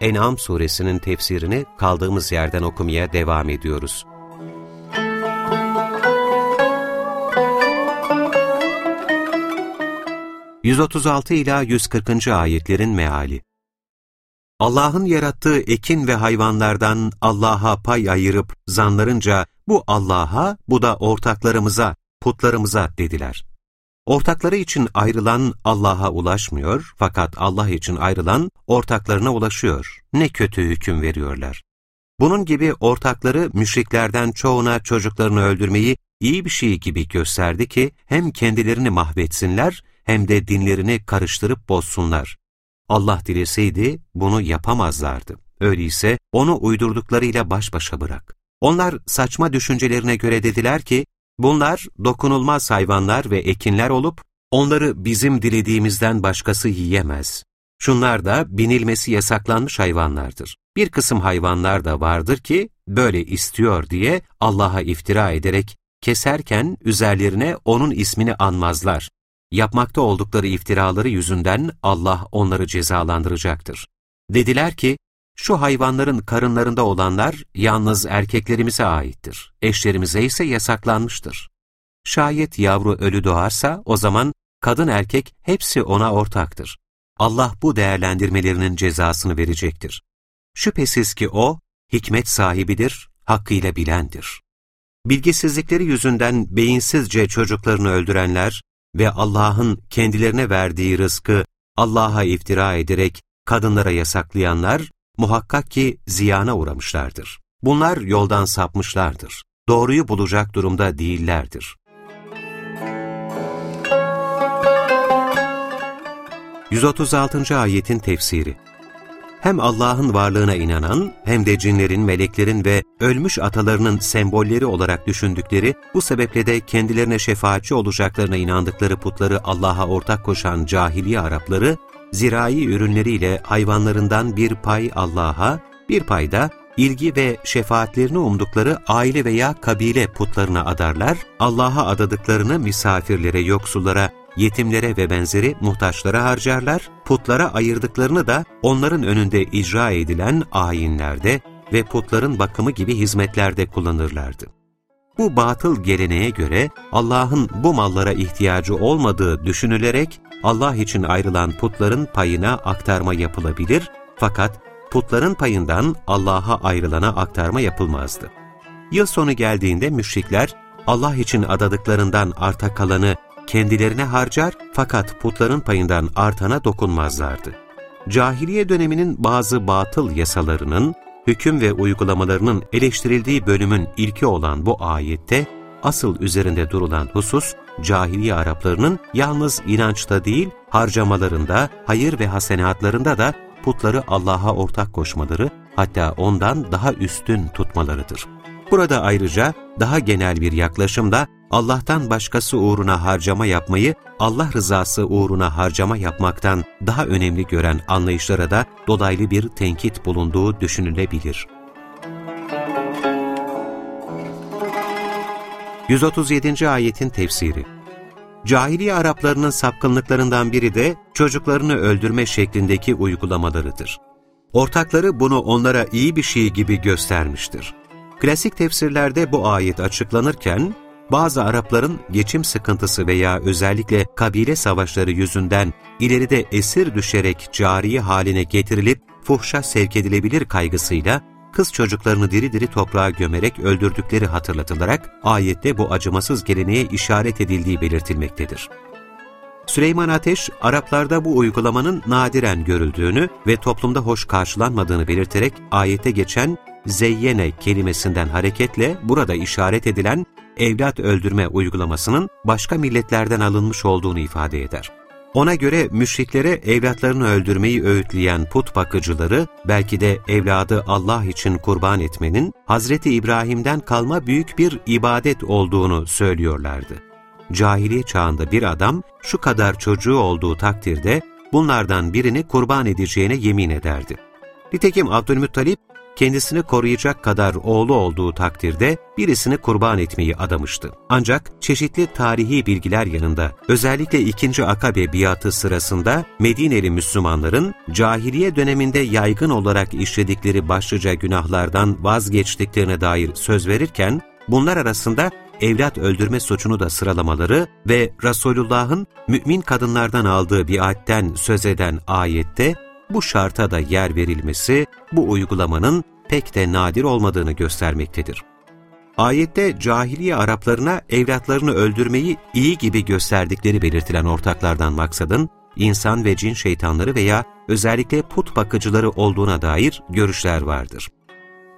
En'am suresinin tefsirini kaldığımız yerden okumaya devam ediyoruz. ...136 ila 140. ayetlerin meali. Allah'ın yarattığı ekin ve hayvanlardan Allah'a pay ayırıp zanlarınca bu Allah'a, bu da ortaklarımıza, putlarımıza dediler. Ortakları için ayrılan Allah'a ulaşmıyor fakat Allah için ayrılan ortaklarına ulaşıyor. Ne kötü hüküm veriyorlar. Bunun gibi ortakları müşriklerden çoğuna çocuklarını öldürmeyi iyi bir şey gibi gösterdi ki hem kendilerini mahvetsinler hem de dinlerini karıştırıp bozsunlar. Allah dileseydi bunu yapamazlardı. Öyleyse onu uydurduklarıyla baş başa bırak. Onlar saçma düşüncelerine göre dediler ki, Bunlar dokunulmaz hayvanlar ve ekinler olup, onları bizim dilediğimizden başkası yiyemez. Şunlar da binilmesi yasaklanmış hayvanlardır. Bir kısım hayvanlar da vardır ki, böyle istiyor diye Allah'a iftira ederek, keserken üzerlerine O'nun ismini anmazlar. Yapmakta oldukları iftiraları yüzünden Allah onları cezalandıracaktır. Dediler ki, şu hayvanların karınlarında olanlar yalnız erkeklerimize aittir. Eşlerimize ise yasaklanmıştır. Şayet yavru ölü doğarsa o zaman kadın erkek hepsi ona ortaktır. Allah bu değerlendirmelerinin cezasını verecektir. Şüphesiz ki O, hikmet sahibidir, hakkıyla bilendir. Bilgisizlikleri yüzünden beyinsizce çocuklarını öldürenler ve Allah'ın kendilerine verdiği rızkı Allah'a iftira ederek kadınlara yasaklayanlar, muhakkak ki ziyana uğramışlardır. Bunlar yoldan sapmışlardır. Doğruyu bulacak durumda değillerdir. 136. ayetin tefsiri Hem Allah'ın varlığına inanan, hem de cinlerin, meleklerin ve ölmüş atalarının sembolleri olarak düşündükleri, bu sebeple de kendilerine şefaatçi olacaklarına inandıkları putları Allah'a ortak koşan cahiliye Arapları, zirai ürünleriyle hayvanlarından bir pay Allah'a, bir pay da ilgi ve şefaatlerini umdukları aile veya kabile putlarına adarlar, Allah'a adadıklarını misafirlere, yoksullara, yetimlere ve benzeri muhtaçlara harcarlar, putlara ayırdıklarını da onların önünde icra edilen ayinlerde ve putların bakımı gibi hizmetlerde kullanırlardı. Bu batıl geleneğe göre Allah'ın bu mallara ihtiyacı olmadığı düşünülerek Allah için ayrılan putların payına aktarma yapılabilir fakat putların payından Allah'a ayrılana aktarma yapılmazdı. Yıl sonu geldiğinde müşrikler Allah için adadıklarından arta kalanı kendilerine harcar fakat putların payından artana dokunmazlardı. Cahiliye döneminin bazı batıl yasalarının, hüküm ve uygulamalarının eleştirildiği bölümün ilki olan bu ayette, asıl üzerinde durulan husus, cahiliye Araplarının yalnız inançta değil, harcamalarında, hayır ve hasenatlarında da putları Allah'a ortak koşmaları, hatta ondan daha üstün tutmalarıdır. Burada ayrıca daha genel bir yaklaşımda Allah'tan başkası uğruna harcama yapmayı, Allah rızası uğruna harcama yapmaktan daha önemli gören anlayışlara da dolaylı bir tenkit bulunduğu düşünülebilir. 137. ayetin tefsiri Cahiliye Araplarının sapkınlıklarından biri de çocuklarını öldürme şeklindeki uygulamalarıdır. Ortakları bunu onlara iyi bir şey gibi göstermiştir. Klasik tefsirlerde bu ayet açıklanırken, bazı Arapların geçim sıkıntısı veya özellikle kabile savaşları yüzünden ileride esir düşerek cariye haline getirilip fuhşa sevk edilebilir kaygısıyla kız çocuklarını diri diri toprağa gömerek öldürdükleri hatırlatılarak ayette bu acımasız geleneğe işaret edildiği belirtilmektedir. Süleyman Ateş, Araplarda bu uygulamanın nadiren görüldüğünü ve toplumda hoş karşılanmadığını belirterek ayette geçen zeyyene kelimesinden hareketle burada işaret edilen evlat öldürme uygulamasının başka milletlerden alınmış olduğunu ifade eder. Ona göre müşriklere evlatlarını öldürmeyi öğütleyen put bakıcıları, belki de evladı Allah için kurban etmenin, Hazreti İbrahim'den kalma büyük bir ibadet olduğunu söylüyorlardı. Cahiliye çağında bir adam, şu kadar çocuğu olduğu takdirde, bunlardan birini kurban edeceğine yemin ederdi. Nitekim Abdülmuttalip, kendisini koruyacak kadar oğlu olduğu takdirde birisini kurban etmeyi adamıştı. Ancak çeşitli tarihi bilgiler yanında özellikle 2. Akabe biatı sırasında Medineli Müslümanların cahiliye döneminde yaygın olarak işledikleri başlıca günahlardan vazgeçtiklerine dair söz verirken bunlar arasında evlat öldürme suçunu da sıralamaları ve Resulullah'ın mümin kadınlardan aldığı biatten söz eden ayette bu şarta da yer verilmesi bu uygulamanın pek de nadir olmadığını göstermektedir. Ayette cahiliye Araplarına evlatlarını öldürmeyi iyi gibi gösterdikleri belirtilen ortaklardan maksadın, insan ve cin şeytanları veya özellikle put bakıcıları olduğuna dair görüşler vardır.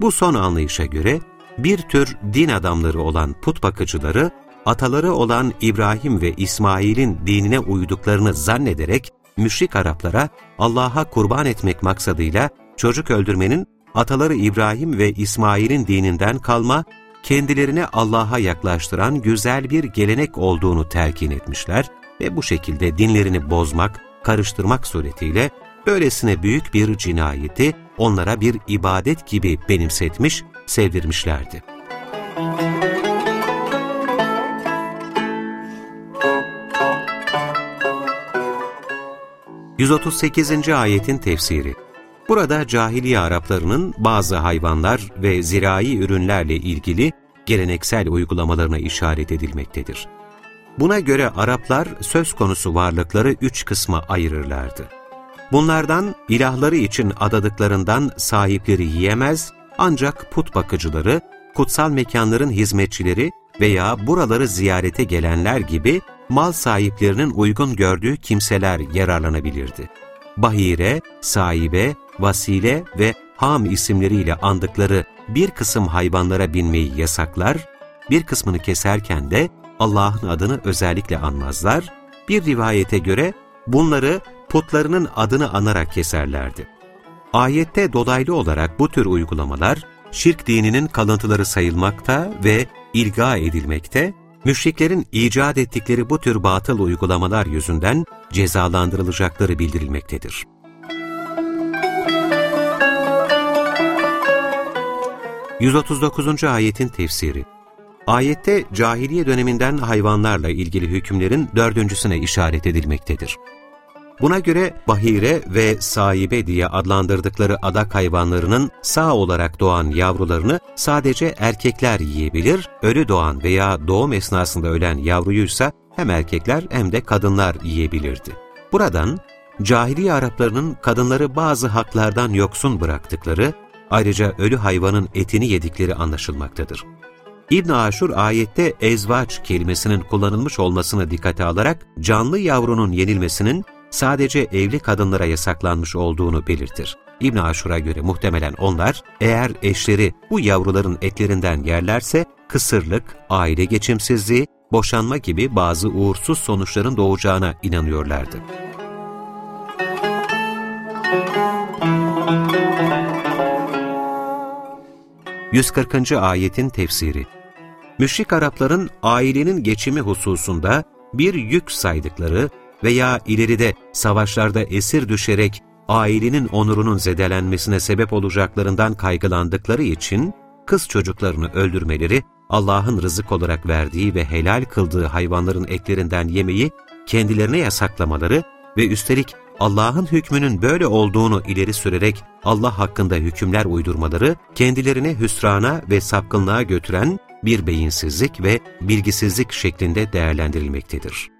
Bu son anlayışa göre bir tür din adamları olan put bakıcıları, ataları olan İbrahim ve İsmail'in dinine uyduklarını zannederek müşrik Araplara Allah'a kurban etmek maksadıyla çocuk öldürmenin ataları İbrahim ve İsmail'in dininden kalma, kendilerine Allah'a yaklaştıran güzel bir gelenek olduğunu telkin etmişler ve bu şekilde dinlerini bozmak, karıştırmak suretiyle böylesine büyük bir cinayeti onlara bir ibadet gibi benimsetmiş, sevdirmişlerdi. 138. ayetin tefsiri Burada cahiliye Araplarının bazı hayvanlar ve zirai ürünlerle ilgili geleneksel uygulamalarına işaret edilmektedir. Buna göre Araplar söz konusu varlıkları üç kısma ayırırlardı. Bunlardan ilahları için adadıklarından sahipleri yiyemez ancak put bakıcıları, kutsal mekanların hizmetçileri veya buraları ziyarete gelenler gibi mal sahiplerinin uygun gördüğü kimseler yararlanabilirdi. Bahire, sahibe, vasile ve ham isimleriyle andıkları bir kısım hayvanlara binmeyi yasaklar, bir kısmını keserken de Allah'ın adını özellikle anmazlar, bir rivayete göre bunları putlarının adını anarak keserlerdi. Ayette dolaylı olarak bu tür uygulamalar, şirk dininin kalıntıları sayılmakta ve ilga edilmekte, müşriklerin icat ettikleri bu tür batıl uygulamalar yüzünden cezalandırılacakları bildirilmektedir. ...139. ayetin tefsiri Ayette cahiliye döneminden hayvanlarla ilgili hükümlerin dördüncüsüne işaret edilmektedir. Buna göre bahire ve sahibe diye adlandırdıkları adak hayvanlarının sağ olarak doğan yavrularını sadece erkekler yiyebilir, ölü doğan veya doğum esnasında ölen yavruyuysa hem erkekler hem de kadınlar yiyebilirdi. Buradan cahiliye Araplarının kadınları bazı haklardan yoksun bıraktıkları, ayrıca ölü hayvanın etini yedikleri anlaşılmaktadır. İbn Aşur ayette ezvaç kelimesinin kullanılmış olmasına dikkate alarak canlı yavrunun yenilmesinin sadece evli kadınlara yasaklanmış olduğunu belirtir. İbn Aşur'a göre muhtemelen onlar eğer eşleri bu yavruların etlerinden yerlerse kısırlık, aile geçimsizliği, boşanma gibi bazı uğursuz sonuçların doğacağına inanıyorlardı. ...140. ayetin tefsiri Müşrik Arapların ailenin geçimi hususunda bir yük saydıkları veya ileride savaşlarda esir düşerek ailenin onurunun zedelenmesine sebep olacaklarından kaygılandıkları için kız çocuklarını öldürmeleri, Allah'ın rızık olarak verdiği ve helal kıldığı hayvanların etlerinden yemeyi kendilerine yasaklamaları ve üstelik Allah'ın hükmünün böyle olduğunu ileri sürerek Allah hakkında hükümler uydurmaları, kendilerini hüsrana ve sapkınlığa götüren bir beyinsizlik ve bilgisizlik şeklinde değerlendirilmektedir.